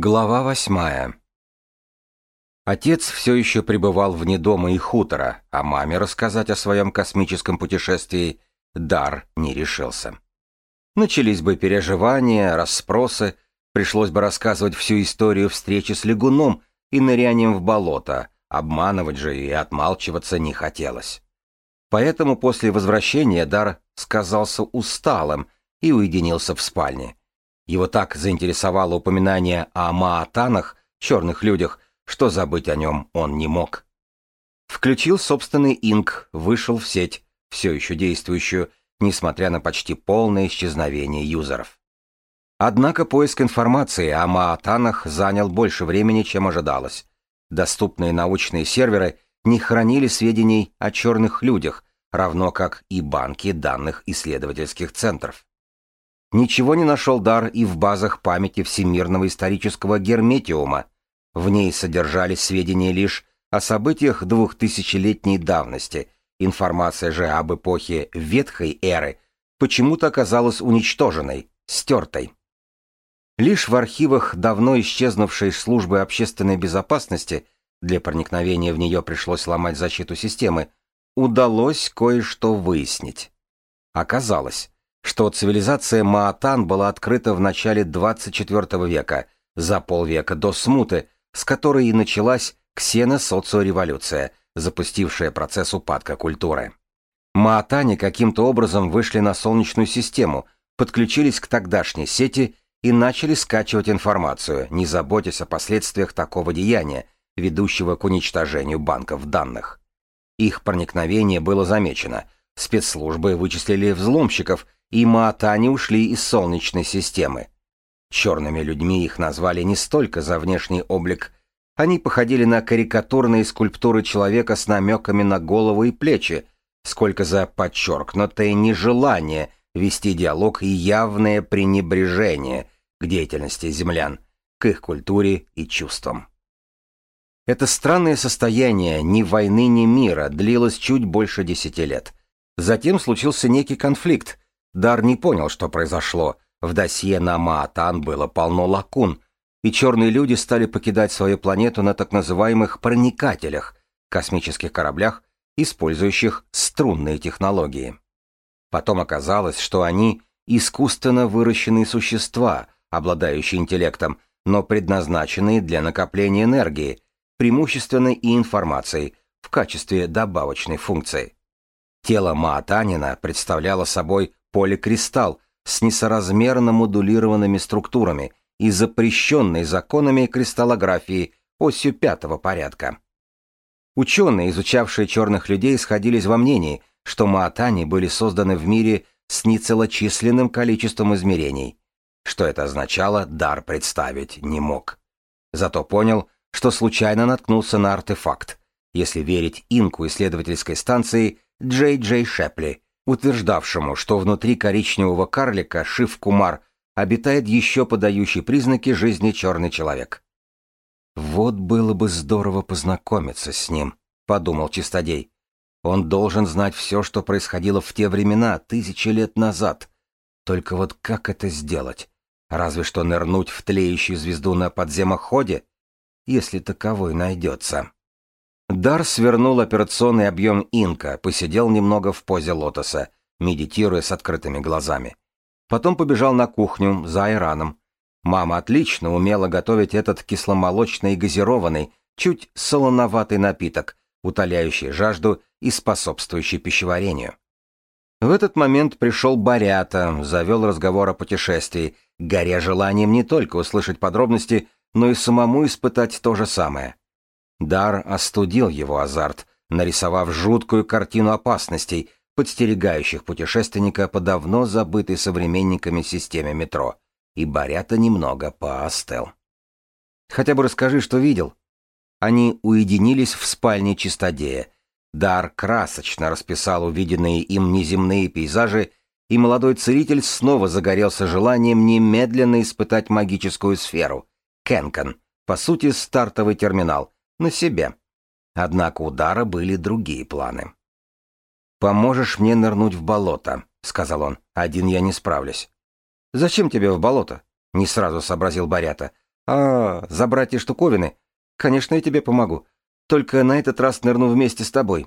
Глава восьмая. Отец все еще пребывал вне дома и хутора, а маме рассказать о своем космическом путешествии Дар не решился. Начались бы переживания, расспросы, пришлось бы рассказывать всю историю встречи с лягуном и нырянием в болото, обманывать же и отмалчиваться не хотелось. Поэтому после возвращения Дар сказался усталым и уединился в спальне. Его так заинтересовало упоминание о маатанах, черных людях, что забыть о нем он не мог. Включил собственный инк, вышел в сеть, все еще действующую, несмотря на почти полное исчезновение юзеров. Однако поиск информации о маатанах занял больше времени, чем ожидалось. Доступные научные серверы не хранили сведений о черных людях, равно как и банки данных исследовательских центров. Ничего не нашел Дар и в базах памяти Всемирного исторического герметиума. В ней содержались сведения лишь о событиях двухтысячелетней давности. Информация же об эпохе ветхой эры почему-то оказалась уничтоженной, стертой. Лишь в архивах давно исчезнувшей службы общественной безопасности для проникновения в нее пришлось ломать защиту системы, удалось кое-что выяснить. Оказалось, что цивилизация Маатан была открыта в начале 24 века, за полвека до смуты, с которой и началась ксеносоциореволюция, запустившая процесс упадка культуры. Маатане каким-то образом вышли на Солнечную систему, подключились к тогдашней сети и начали скачивать информацию, не заботясь о последствиях такого деяния, ведущего к уничтожению банков данных. Их проникновение было замечено, спецслужбы вычислили взломщиков – и Маатани ушли из Солнечной системы. Черными людьми их назвали не столько за внешний облик, они походили на карикатурные скульптуры человека с намеками на голову и плечи, сколько за подчеркнутое нежелание вести диалог и явное пренебрежение к деятельности землян, к их культуре и чувствам. Это странное состояние ни войны, ни мира длилось чуть больше десяти лет. Затем случился некий конфликт, Дар не понял, что произошло. В досье на Маатан было полно лакун, и черные люди стали покидать свою планету на так называемых проникателях, космических кораблях, использующих струнные технологии. Потом оказалось, что они искусственно выращенные существа, обладающие интеллектом, но предназначенные для накопления энергии, преимущественно и информации, в качестве добавочной функции. Тело Маатанина представляло собой поликристалл с несоразмерно модулированными структурами и запрещенной законами кристаллографии осью пятого порядка. Ученые, изучавшие черных людей, сходились во мнении, что маатани были созданы в мире с нецелочисленным количеством измерений. Что это означало, дар представить не мог. Зато понял, что случайно наткнулся на артефакт, если верить инку исследовательской станции Джей Джей Шепли, утверждавшему, что внутри коричневого карлика Шив Кумар обитает еще подающий признаки жизни черный человек. «Вот было бы здорово познакомиться с ним», — подумал Чистодей. «Он должен знать все, что происходило в те времена, тысячи лет назад. Только вот как это сделать? Разве что нырнуть в тлеющую звезду на подземоходе, если таковой найдется». Дар свернул операционный объем инка, посидел немного в позе лотоса, медитируя с открытыми глазами. Потом побежал на кухню за айраном. Мама отлично умела готовить этот кисломолочный и газированный, чуть солоноватый напиток, утоляющий жажду и способствующий пищеварению. В этот момент пришел Барята, завел разговор о путешествии, горя желанием не только услышать подробности, но и самому испытать то же самое. Дар остудил его азарт, нарисовав жуткую картину опасностей, подстерегающих путешественника по давно забытой современниками системе метро, и Барята немного поостыл. «Хотя бы расскажи, что видел». Они уединились в спальне чистодея. Дар красочно расписал увиденные им неземные пейзажи, и молодой целитель снова загорелся желанием немедленно испытать магическую сферу. Кенкан, по сути, стартовый терминал — на себе. Однако у Дара были другие планы. «Поможешь мне нырнуть в болото», — сказал он. «Один я не справлюсь». «Зачем тебе в болото?» — не сразу сообразил Барята. А, забрать эти штуковины? Конечно, я тебе помогу. Только на этот раз нырну вместе с тобой.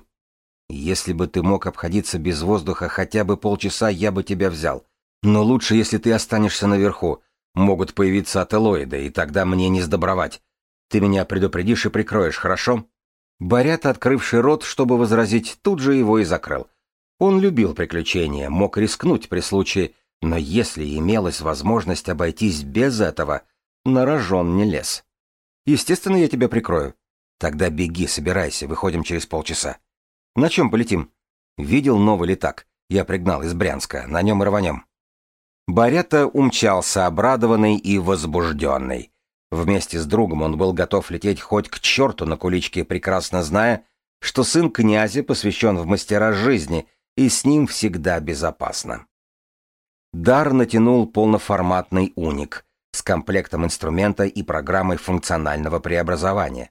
Если бы ты мог обходиться без воздуха хотя бы полчаса, я бы тебя взял. Но лучше, если ты останешься наверху. Могут появиться ателоиды, и тогда мне не сдобровать. Ты меня предупредишь и прикроешь, хорошо?» Борят, открывший рот, чтобы возразить, тут же его и закрыл. Он любил приключения, мог рискнуть при случае, но если имелась возможность обойтись без этого, на рожон не лез. Естественно, я тебя прикрою. Тогда беги, собирайся, выходим через полчаса. На чем полетим? Видел новый летак. Я пригнал из Брянска, на нем и рванем. Барета умчался, обрадованный и возбужденный. Вместе с другом он был готов лететь хоть к черту на куличке, прекрасно зная, что сын князя посвящен в мастера жизни, и с ним всегда безопасно. Дар натянул полноформатный уник с комплектом инструмента и программой функционального преобразования.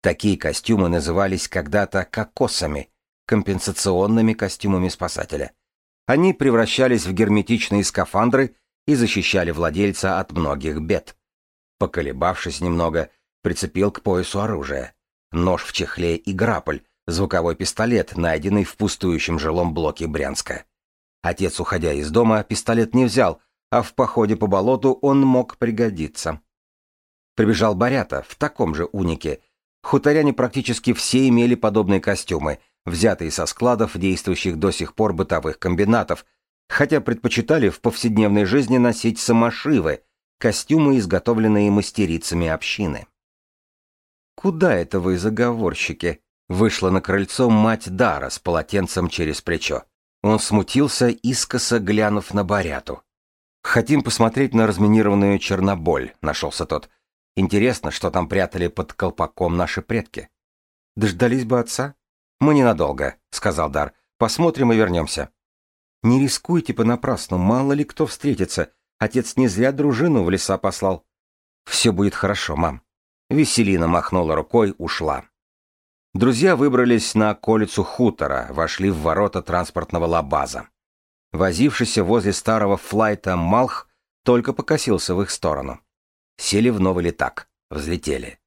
Такие костюмы назывались когда-то кокосами, компенсационными костюмами спасателя. Они превращались в герметичные скафандры и защищали владельца от многих бед. Поколебавшись немного, прицепил к поясу оружие. Нож в чехле и граполь, звуковой пистолет, найденный в пустующем жилом блоке Брянска. Отец, уходя из дома, пистолет не взял, а в походе по болоту он мог пригодиться. Прибежал Борята в таком же унике. Хуторяне практически все имели подобные костюмы, взятые со складов действующих до сих пор бытовых комбинатов, хотя предпочитали в повседневной жизни носить самошивы, костюмы, изготовленные мастерицами общины. «Куда это вы, заговорщики?» Вышла на крыльцо мать Дара с полотенцем через плечо. Он смутился, искоса глянув на Баряту. «Хотим посмотреть на разминированную Черноболь», — нашелся тот. «Интересно, что там прятали под колпаком наши предки». «Дождались бы отца?» «Мы ненадолго», — сказал Дар. «Посмотрим и вернемся». «Не рискуйте понапрасну, мало ли кто встретится. Отец не зря дружину в леса послал. Все будет хорошо, мам. Веселина махнула рукой, ушла. Друзья выбрались на околицу хутора, вошли в ворота транспортного лабаза. Возившийся возле старого флайта Малх только покосился в их сторону. Сели в новый летак, взлетели.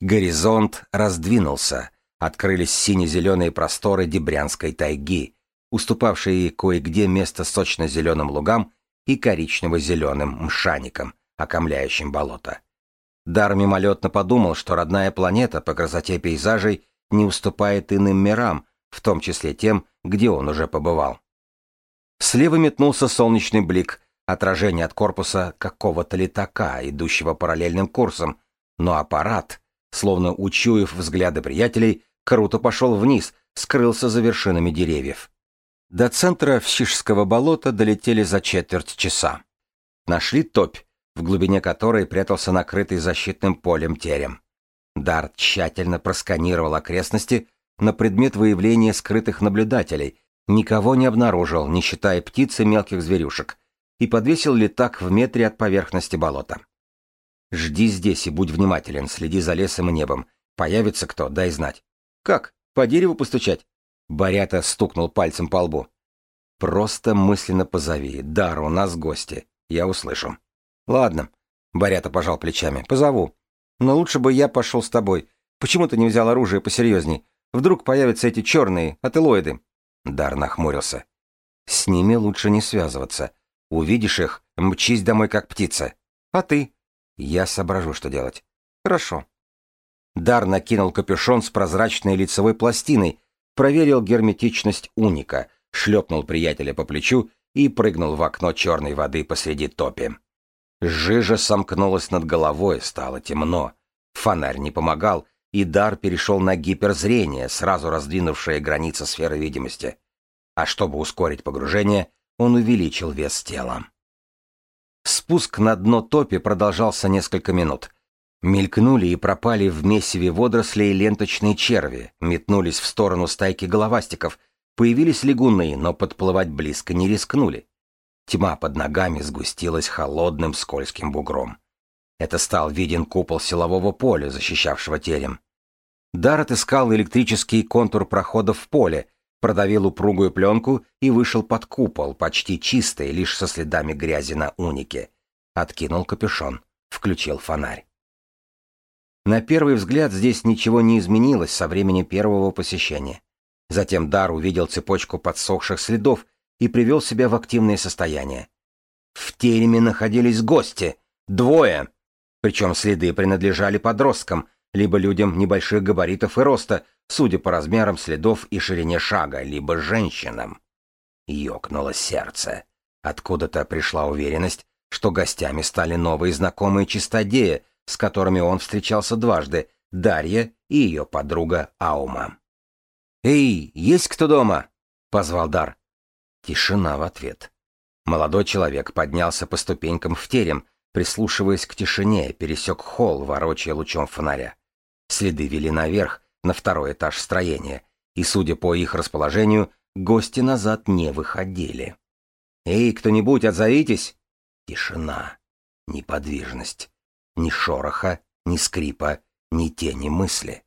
Горизонт раздвинулся, открылись сине-зеленые просторы Дебрянской тайги, уступавшие кое-где место сочно-зеленым лугам и коричнево-зеленым мшаником, окомляющим болото. Дар мимолетно подумал, что родная планета по красоте пейзажей не уступает иным мирам, в том числе тем, где он уже побывал. Слева метнулся солнечный блик, отражение от корпуса какого-то летака, идущего параллельным курсом, но аппарат, словно учуяв взгляды приятелей, круто пошел вниз, скрылся за вершинами деревьев. До центра Всишского болота долетели за четверть часа. Нашли топь, в глубине которой прятался накрытый защитным полем терем. Дарт тщательно просканировал окрестности на предмет выявления скрытых наблюдателей, никого не обнаружил, не считая птиц и мелких зверюшек, и подвесил летак в метре от поверхности болота. «Жди здесь и будь внимателен, следи за лесом и небом. Появится кто, дай знать». «Как? По дереву постучать?» Борята стукнул пальцем по лбу. «Просто мысленно позови. Дар, у нас гости. Я услышу». «Ладно». Борята пожал плечами. «Позову. Но лучше бы я пошел с тобой. Почему ты не взял оружие посерьезней? Вдруг появятся эти черные, ателоиды?» Дар нахмурился. «С ними лучше не связываться. Увидишь их, мчись домой как птица. А ты?» «Я соображу, что делать». «Хорошо». Дар накинул капюшон с прозрачной лицевой пластиной, проверил герметичность уника, шлепнул приятеля по плечу и прыгнул в окно черной воды посреди топи. Жижа сомкнулась над головой, стало темно. Фонарь не помогал, и дар перешел на гиперзрение, сразу раздвинувшее границы сферы видимости. А чтобы ускорить погружение, он увеличил вес тела. Спуск на дно топи продолжался несколько минут. Мелькнули и пропали в месиве водорослей ленточные черви, метнулись в сторону стайки головастиков, появились лягуны, но подплывать близко не рискнули. Тьма под ногами сгустилась холодным скользким бугром. Это стал виден купол силового поля, защищавшего терем. Дар отыскал электрический контур прохода в поле, продавил упругую пленку и вышел под купол, почти чистый, лишь со следами грязи на унике. Откинул капюшон, включил фонарь. На первый взгляд здесь ничего не изменилось со времени первого посещения. Затем Дар увидел цепочку подсохших следов и привел себя в активное состояние. В тереме находились гости. Двое. Причем следы принадлежали подросткам, либо людям небольших габаритов и роста, судя по размерам следов и ширине шага, либо женщинам. Ёкнуло сердце. Откуда-то пришла уверенность, что гостями стали новые знакомые чистодеи, с которыми он встречался дважды, Дарья и ее подруга Аума. «Эй, есть кто дома?» — позвал Дар. Тишина в ответ. Молодой человек поднялся по ступенькам в терем, прислушиваясь к тишине, пересек холл, ворочая лучом фонаря. Следы вели наверх, на второй этаж строения, и, судя по их расположению, гости назад не выходили. «Эй, кто-нибудь, отзовитесь!» Тишина, неподвижность, ни шороха, ни скрипа, ни тени мысли.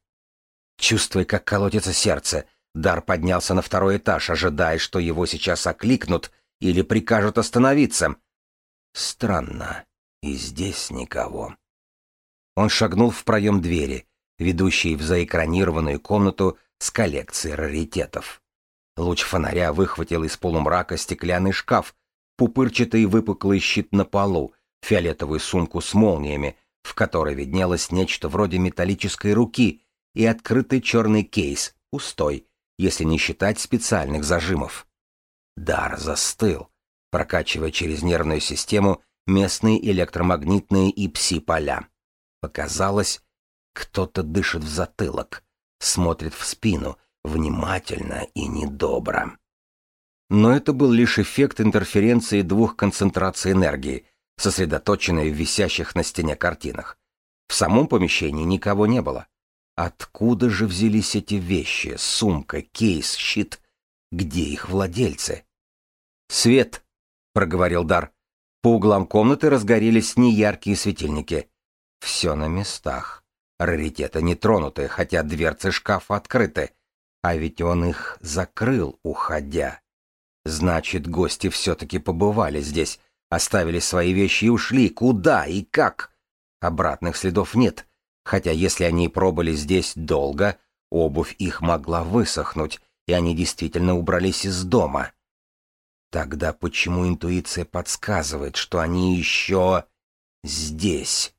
Чувствуя, как колотится сердце, Дар поднялся на второй этаж, ожидая, что его сейчас окликнут или прикажут остановиться. Странно, и здесь никого. Он шагнул в проем двери, ведущей в заэкранированную комнату с коллекцией раритетов. Луч фонаря выхватил из полумрака стеклянный шкаф, пупырчатый выпуклый щит на полу, фиолетовую сумку с молниями, в которой виднелось нечто вроде металлической руки, и открытый черный кейс, пустой, если не считать специальных зажимов. Дар застыл, прокачивая через нервную систему местные электромагнитные и пси-поля. Показалось, кто-то дышит в затылок, смотрит в спину, внимательно и недобро. Но это был лишь эффект интерференции двух концентраций энергии, сосредоточенной в висящих на стене картинах. В самом помещении никого не было. Откуда же взялись эти вещи? Сумка, кейс, щит. Где их владельцы? «Свет!» — проговорил Дар. По углам комнаты разгорелись неяркие светильники. Все на местах. Раритеты не тронуты, хотя дверцы шкафа открыты. А ведь он их закрыл, уходя. Значит, гости все-таки побывали здесь, оставили свои вещи и ушли. Куда и как? Обратных следов нет. Хотя если они пробыли здесь долго, обувь их могла высохнуть, и они действительно убрались из дома. Тогда почему интуиция подсказывает, что они еще здесь?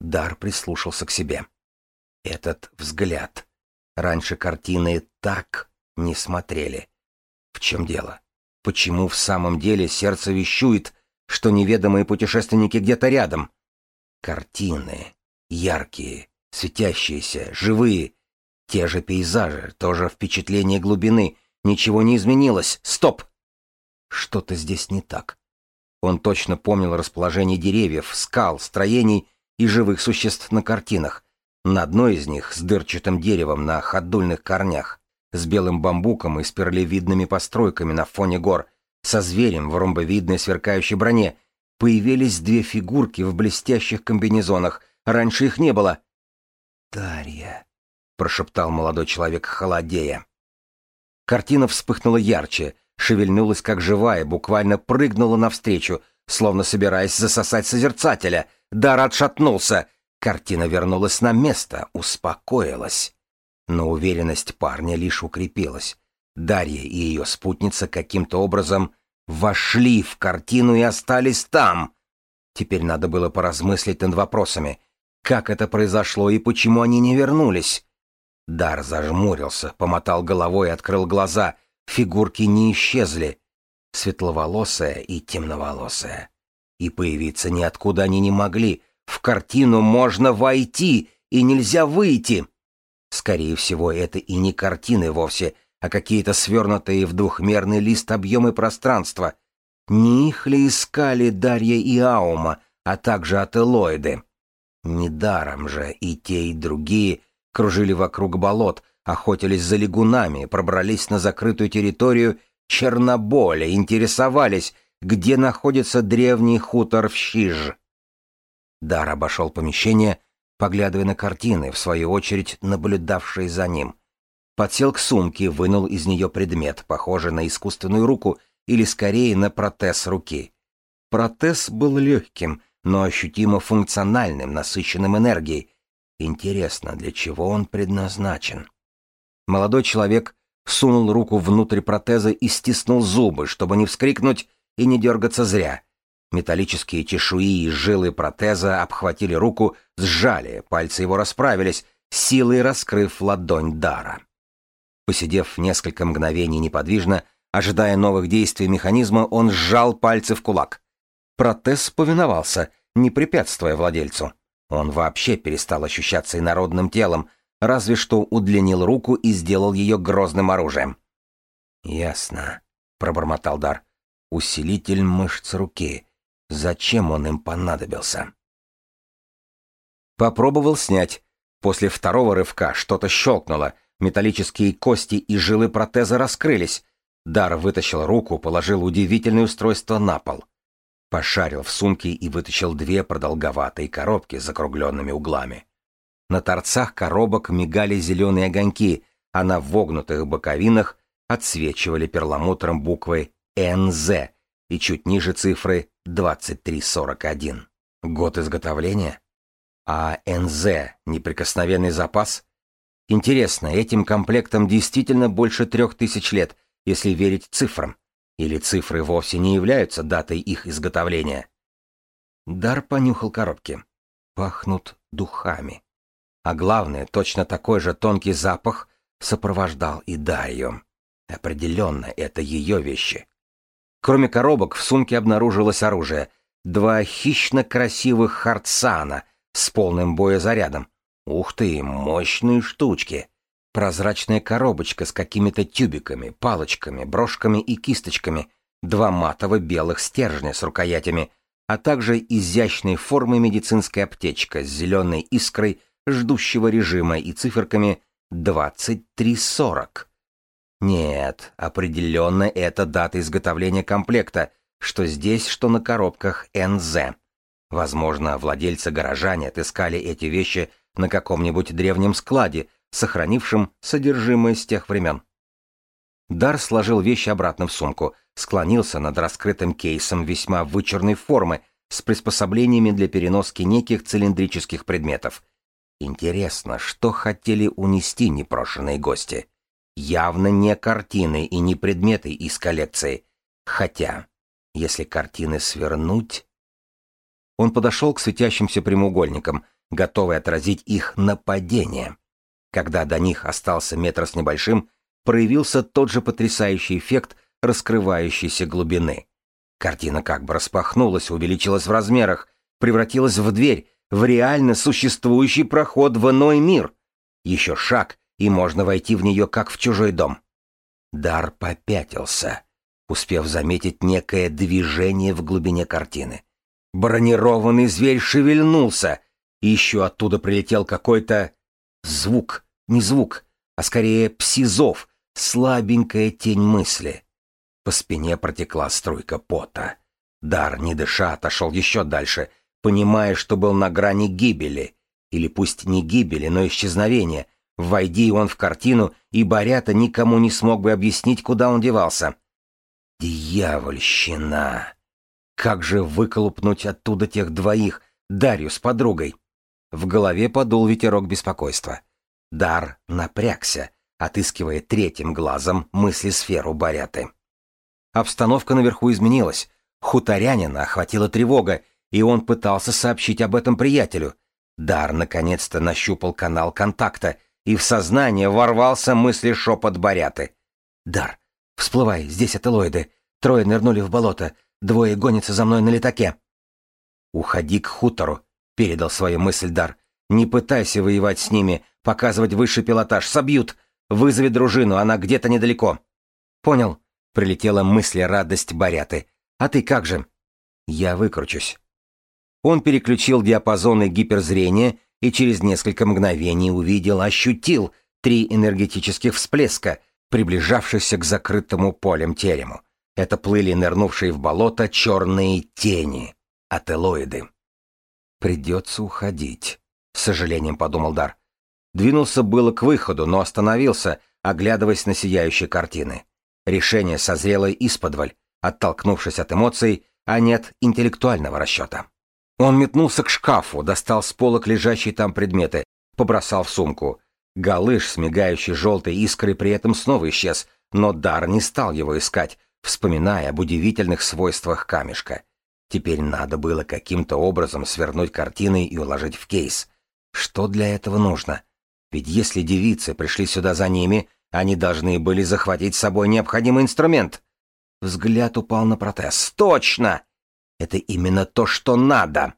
Дар прислушался к себе. Этот взгляд. Раньше картины так не смотрели. В чем дело? Почему в самом деле сердце вещует, что неведомые путешественники где-то рядом? Картины. Яркие, светящиеся, живые. Те же пейзажи, тоже впечатление глубины. Ничего не изменилось. Стоп! Что-то здесь не так. Он точно помнил расположение деревьев, скал, строений и живых существ на картинах. На одной из них с дырчатым деревом на ходульных корнях, с белым бамбуком и спиралевидными постройками на фоне гор, со зверем в ромбовидной сверкающей броне, появились две фигурки в блестящих комбинезонах. Раньше их не было. «Дарья», — прошептал молодой человек, холодея. Картина вспыхнула ярче, шевельнулась как живая, буквально прыгнула навстречу, словно собираясь засосать созерцателя. Дар отшатнулся. Картина вернулась на место, успокоилась. Но уверенность парня лишь укрепилась. Дарья и ее спутница каким-то образом вошли в картину и остались там. Теперь надо было поразмыслить над вопросами. Как это произошло и почему они не вернулись? Дар зажмурился, помотал головой и открыл глаза. Фигурки не исчезли. Светловолосая и темноволосая. И появиться ниоткуда они не могли. В картину можно войти, и нельзя выйти. Скорее всего, это и не картины вовсе, а какие-то свернутые в двухмерный лист объемы пространства. Не их ли искали Дарья и Аума, а также ателоиды? Недаром же и те, и другие кружили вокруг болот, охотились за лягунами, пробрались на закрытую территорию Черноболя, интересовались, где находится древний хутор в Щиж. Дар обошел помещение, поглядывая на картины, в свою очередь наблюдавшие за ним. Подсел к сумке, вынул из нее предмет, похожий на искусственную руку или скорее на протез руки. Протез был легким, но ощутимо функциональным, насыщенным энергией, Интересно, для чего он предназначен? Молодой человек сунул руку внутрь протеза и стиснул зубы, чтобы не вскрикнуть и не дергаться зря. Металлические чешуи и жилы протеза обхватили руку, сжали, пальцы его расправились, силой раскрыв ладонь Дара. Посидев несколько мгновений неподвижно, ожидая новых действий механизма, он сжал пальцы в кулак. Протез повиновался, не препятствуя владельцу. Он вообще перестал ощущаться инородным телом, разве что удлинил руку и сделал ее грозным оружием. «Ясно», — пробормотал Дар. «Усилитель мышц руки. Зачем он им понадобился?» Попробовал снять. После второго рывка что-то щелкнуло, металлические кости и жилы протеза раскрылись. Дар вытащил руку, положил удивительное устройство на пол. Пошарил в сумке и вытащил две продолговатые коробки с закругленными углами. На торцах коробок мигали зеленые огоньки, а на вогнутых боковинах отсвечивали перламутром буквы «НЗ» и чуть ниже цифры 2341. Год изготовления? А НЗ — неприкосновенный запас? Интересно, этим комплектом действительно больше трех тысяч лет, если верить цифрам. Или цифры вовсе не являются датой их изготовления? Дар понюхал коробки. Пахнут духами. А главное, точно такой же тонкий запах сопровождал и Дарью. Определенно, это ее вещи. Кроме коробок, в сумке обнаружилось оружие. Два хищно красивых хардсана с полным боезарядом. Ух ты, мощные штучки. Прозрачная коробочка с какими-то тюбиками, палочками, брошками и кисточками, два матово-белых стержня с рукоятями, а также изящной формы медицинская аптечка с зеленой искрой ждущего режима и циферками 2340. Нет, определенно это дата изготовления комплекта, что здесь, что на коробках НЗ. Возможно, владельцы-горожане отыскали эти вещи на каком-нибудь древнем складе, сохранившем содержимое с тех времен. Дар сложил вещи обратно в сумку, склонился над раскрытым кейсом весьма вычурной формы с приспособлениями для переноски неких цилиндрических предметов. Интересно, что хотели унести непрошенные гости? Явно не картины и не предметы из коллекции. Хотя, если картины свернуть... Он подошел к светящимся прямоугольникам, готовый отразить их нападение. Когда до них остался метр с небольшим, проявился тот же потрясающий эффект раскрывающейся глубины. Картина как бы распахнулась, увеличилась в размерах, превратилась в дверь, в реально существующий проход в иной мир. Еще шаг, и можно войти в нее, как в чужой дом. Дар попятился, успев заметить некое движение в глубине картины. Бронированный зверь шевельнулся, и еще оттуда прилетел какой-то звук, не звук, а скорее псизов, слабенькая тень мысли. По спине протекла струйка пота. Дар, не дыша, отошел еще дальше, понимая, что был на грани гибели. Или пусть не гибели, но исчезновения. Войди он в картину, и Борята никому не смог бы объяснить, куда он девался. Дьявольщина! Как же выколупнуть оттуда тех двоих, Дарью с подругой? В голове подул ветерок беспокойства. Дар напрягся, отыскивая третьим глазом мысли сферу Баряты. Обстановка наверху изменилась. Хуторянина охватила тревога, и он пытался сообщить об этом приятелю. Дар наконец-то нащупал канал контакта, и в сознание ворвался мысли шепот Баряты. «Дар, всплывай, здесь ателоиды. Трое нырнули в болото, двое гонятся за мной на летаке». «Уходи к хутору», — передал свою мысль Дар. «Не пытайся воевать с ними, показывать высший пилотаж, собьют. Вызови дружину, она где-то недалеко». «Понял», — прилетела мысль радость Баряты. «А ты как же?» «Я выкручусь». Он переключил диапазоны гиперзрения и через несколько мгновений увидел, ощутил три энергетических всплеска, приближавшихся к закрытому полем терему. Это плыли нырнувшие в болото черные тени, ателоиды. «Придется уходить», — с сожалением подумал Дар. Двинулся было к выходу, но остановился, оглядываясь на сияющие картины. Решение созрело исподволь, оттолкнувшись от эмоций, а не от интеллектуального расчета. Он метнулся к шкафу, достал с полок лежащие там предметы, побросал в сумку. Галыш с мигающей желтой искрой при этом снова исчез, но Дар не стал его искать, вспоминая об удивительных свойствах камешка. Теперь надо было каким-то образом свернуть картины и уложить в кейс. Что для этого нужно? Ведь если девицы пришли сюда за ними, они должны были захватить с собой необходимый инструмент. Взгляд упал на протез. Точно! Это именно то, что надо.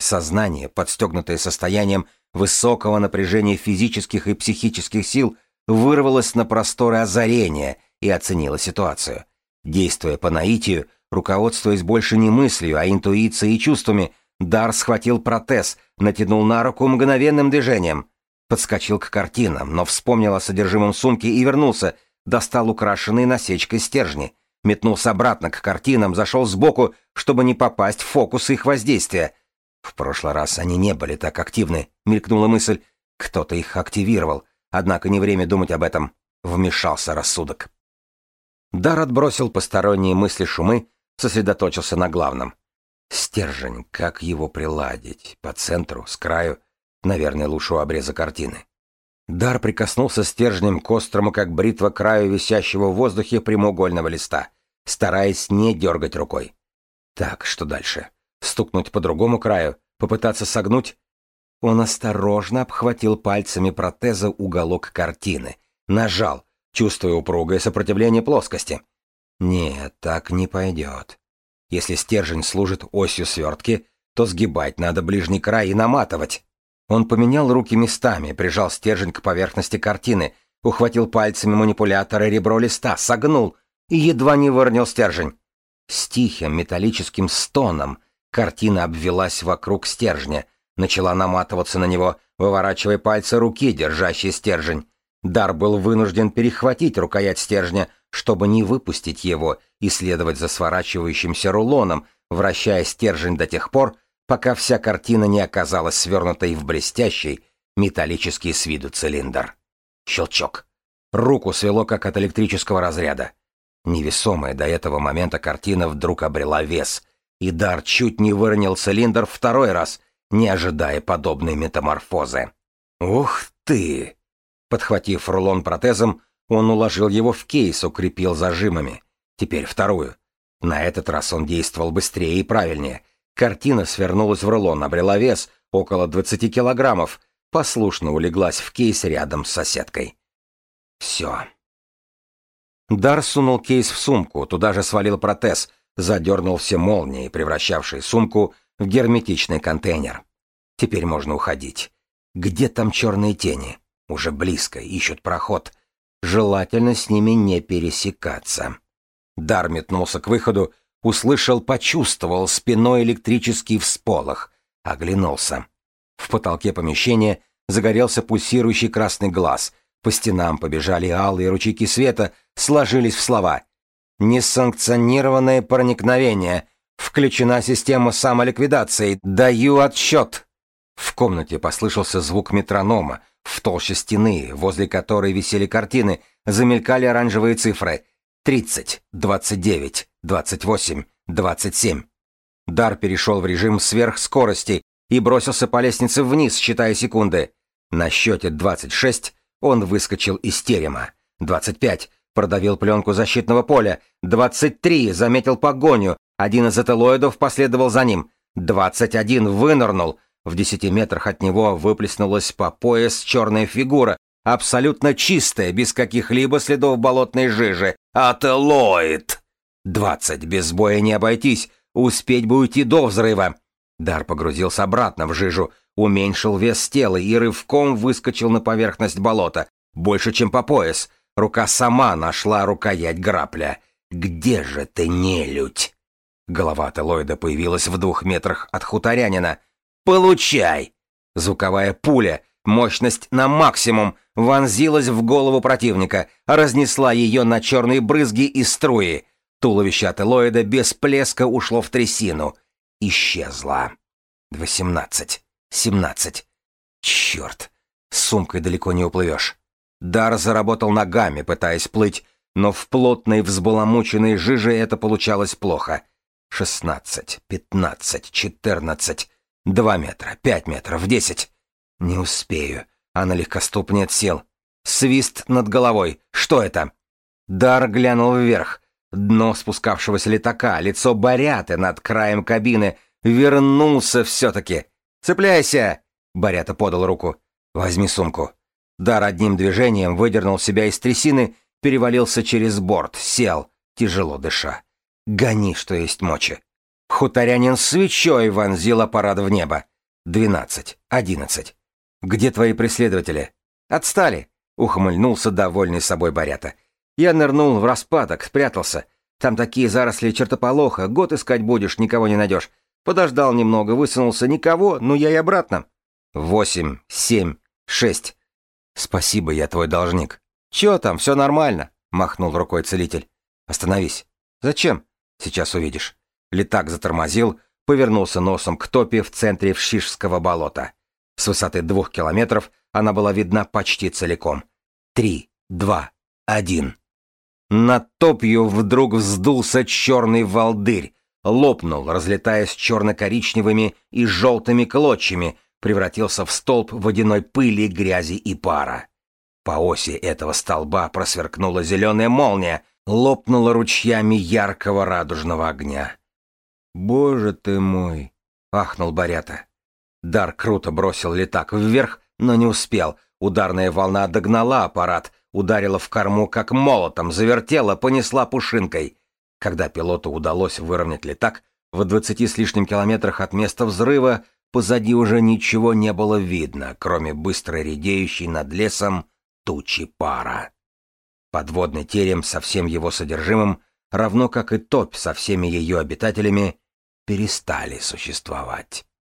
Сознание, подстегнутое состоянием высокого напряжения физических и психических сил, вырвалось на просторы озарения и оценило ситуацию. Действуя по наитию, руководствуясь больше не мыслью, а интуицией и чувствами, Дар схватил протез, натянул на руку мгновенным движением. Подскочил к картинам, но вспомнил о содержимом сумки и вернулся, достал украшенные насечкой стержни. Метнулся обратно к картинам, зашел сбоку, чтобы не попасть в фокус их воздействия. В прошлый раз они не были так активны, мелькнула мысль. Кто-то их активировал, однако не время думать об этом. Вмешался рассудок. Дар отбросил посторонние мысли-шумы, сосредоточился на главном. Стержень, как его приладить? По центру, с краю? Наверное, лучше у обреза картины. Дар прикоснулся стержнем к острому, как бритва, краю висящего в воздухе прямоугольного листа, стараясь не дергать рукой. Так, что дальше? Стукнуть по другому краю? Попытаться согнуть? Он осторожно обхватил пальцами протеза уголок картины, нажал, чувствуя упругое сопротивление плоскости. Нет, так не пойдет. Если стержень служит осью свертки, то сгибать надо ближний край и наматывать. Он поменял руки местами, прижал стержень к поверхности картины, ухватил пальцами манипулятора ребро листа, согнул и едва не вырнил стержень. С тихим металлическим стоном картина обвелась вокруг стержня, начала наматываться на него, выворачивая пальцы руки, держащие стержень. Дар был вынужден перехватить рукоять стержня, чтобы не выпустить его и следовать за сворачивающимся рулоном, вращая стержень до тех пор, пока вся картина не оказалась свернутой в блестящий, металлический с виду цилиндр. Щелчок. Руку свело, как от электрического разряда. Невесомая до этого момента картина вдруг обрела вес, и Дар чуть не выронил цилиндр второй раз, не ожидая подобной метаморфозы. «Ух ты!» Подхватив рулон протезом, он уложил его в кейс, укрепил зажимами. Теперь вторую. На этот раз он действовал быстрее и правильнее. Картина свернулась в рулон, обрела вес около 20 килограммов, послушно улеглась в кейс рядом с соседкой. Все. Дар сунул кейс в сумку, туда же свалил протез, задернул все молнии, превращавшие сумку в герметичный контейнер. Теперь можно уходить. Где там черные тени? Уже близко, ищут проход. Желательно с ними не пересекаться. Дар метнулся к выходу, услышал, почувствовал спиной электрический всполох, оглянулся. В потолке помещения загорелся пульсирующий красный глаз, по стенам побежали алые ручейки света, сложились в слова. «Несанкционированное проникновение. Включена система самоликвидации. Даю отсчет». В комнате послышался звук метронома, в толще стены, возле которой висели картины, замелькали оранжевые цифры. Тридцать, двадцать девять, двадцать восемь, двадцать семь. Дар перешел в режим сверхскорости и бросился по лестнице вниз, считая секунды. На счете двадцать шесть он выскочил из терема. Двадцать пять продавил пленку защитного поля. Двадцать три заметил погоню. Один из эталоидов последовал за ним. Двадцать один вынырнул. В десяти метрах от него выплеснулась по пояс черная фигура, абсолютно чистая, без каких-либо следов болотной жижи. Ателоид! Двадцать, без боя не обойтись, успеть бы уйти до взрыва. Дар погрузился обратно в жижу, уменьшил вес тела и рывком выскочил на поверхность болота, больше, чем по пояс. Рука сама нашла рукоять грапля. «Где же ты, нелюдь?» Голова Ателоида появилась в двух метрах от хуторянина — «Получай!» Звуковая пуля, мощность на максимум, вонзилась в голову противника, разнесла ее на черные брызги и струи. Туловище ателоида без плеска ушло в трясину. Исчезло. Восемнадцать. Семнадцать. Черт! С сумкой далеко не уплывешь. Дар заработал ногами, пытаясь плыть, но в плотной взбаламученной жиже это получалось плохо. Шестнадцать, пятнадцать, четырнадцать. Два метра, пять метров, десять. Не успею. Она легкоступнет сел. Свист над головой. Что это? Дар глянул вверх. Дно спускавшегося летака, лицо Баряты над краем кабины. Вернулся все-таки. «Цепляйся!» Барята подал руку. «Возьми сумку». Дар одним движением выдернул себя из трясины, перевалился через борт, сел, тяжело дыша. «Гони, что есть мочи». Хуторянин свечой вонзил аппарат в небо. «Двенадцать, одиннадцать. Где твои преследователи?» «Отстали!» — ухмыльнулся довольный собой Барята. «Я нырнул в распадок, спрятался. Там такие заросли чертополоха, год искать будешь, никого не найдешь. Подождал немного, высунулся, никого, ну я и обратно». «Восемь, семь, шесть. Спасибо, я твой должник». «Чё там, все нормально?» — махнул рукой целитель. «Остановись». «Зачем?» «Сейчас увидишь». Летак затормозил, повернулся носом к топе в центре Вшишского болота. С высоты двух километров она была видна почти целиком. Три, два, один. Над топью вдруг вздулся черный волдырь, лопнул, разлетаясь черно-коричневыми и желтыми клочьями, превратился в столб водяной пыли, грязи и пара. По оси этого столба просверкнула зеленая молния, лопнула ручьями яркого радужного огня. «Боже ты мой!» — ахнул Барята. Дар круто бросил летак вверх, но не успел. Ударная волна догнала аппарат, ударила в корму как молотом, завертела, понесла пушинкой. Когда пилоту удалось выровнять летак, в двадцати с лишним километрах от места взрыва позади уже ничего не было видно, кроме быстро редеющей над лесом тучи пара. Подводный терем со всем его содержимым, равно как и топь со всеми ее обитателями, перестали существовать.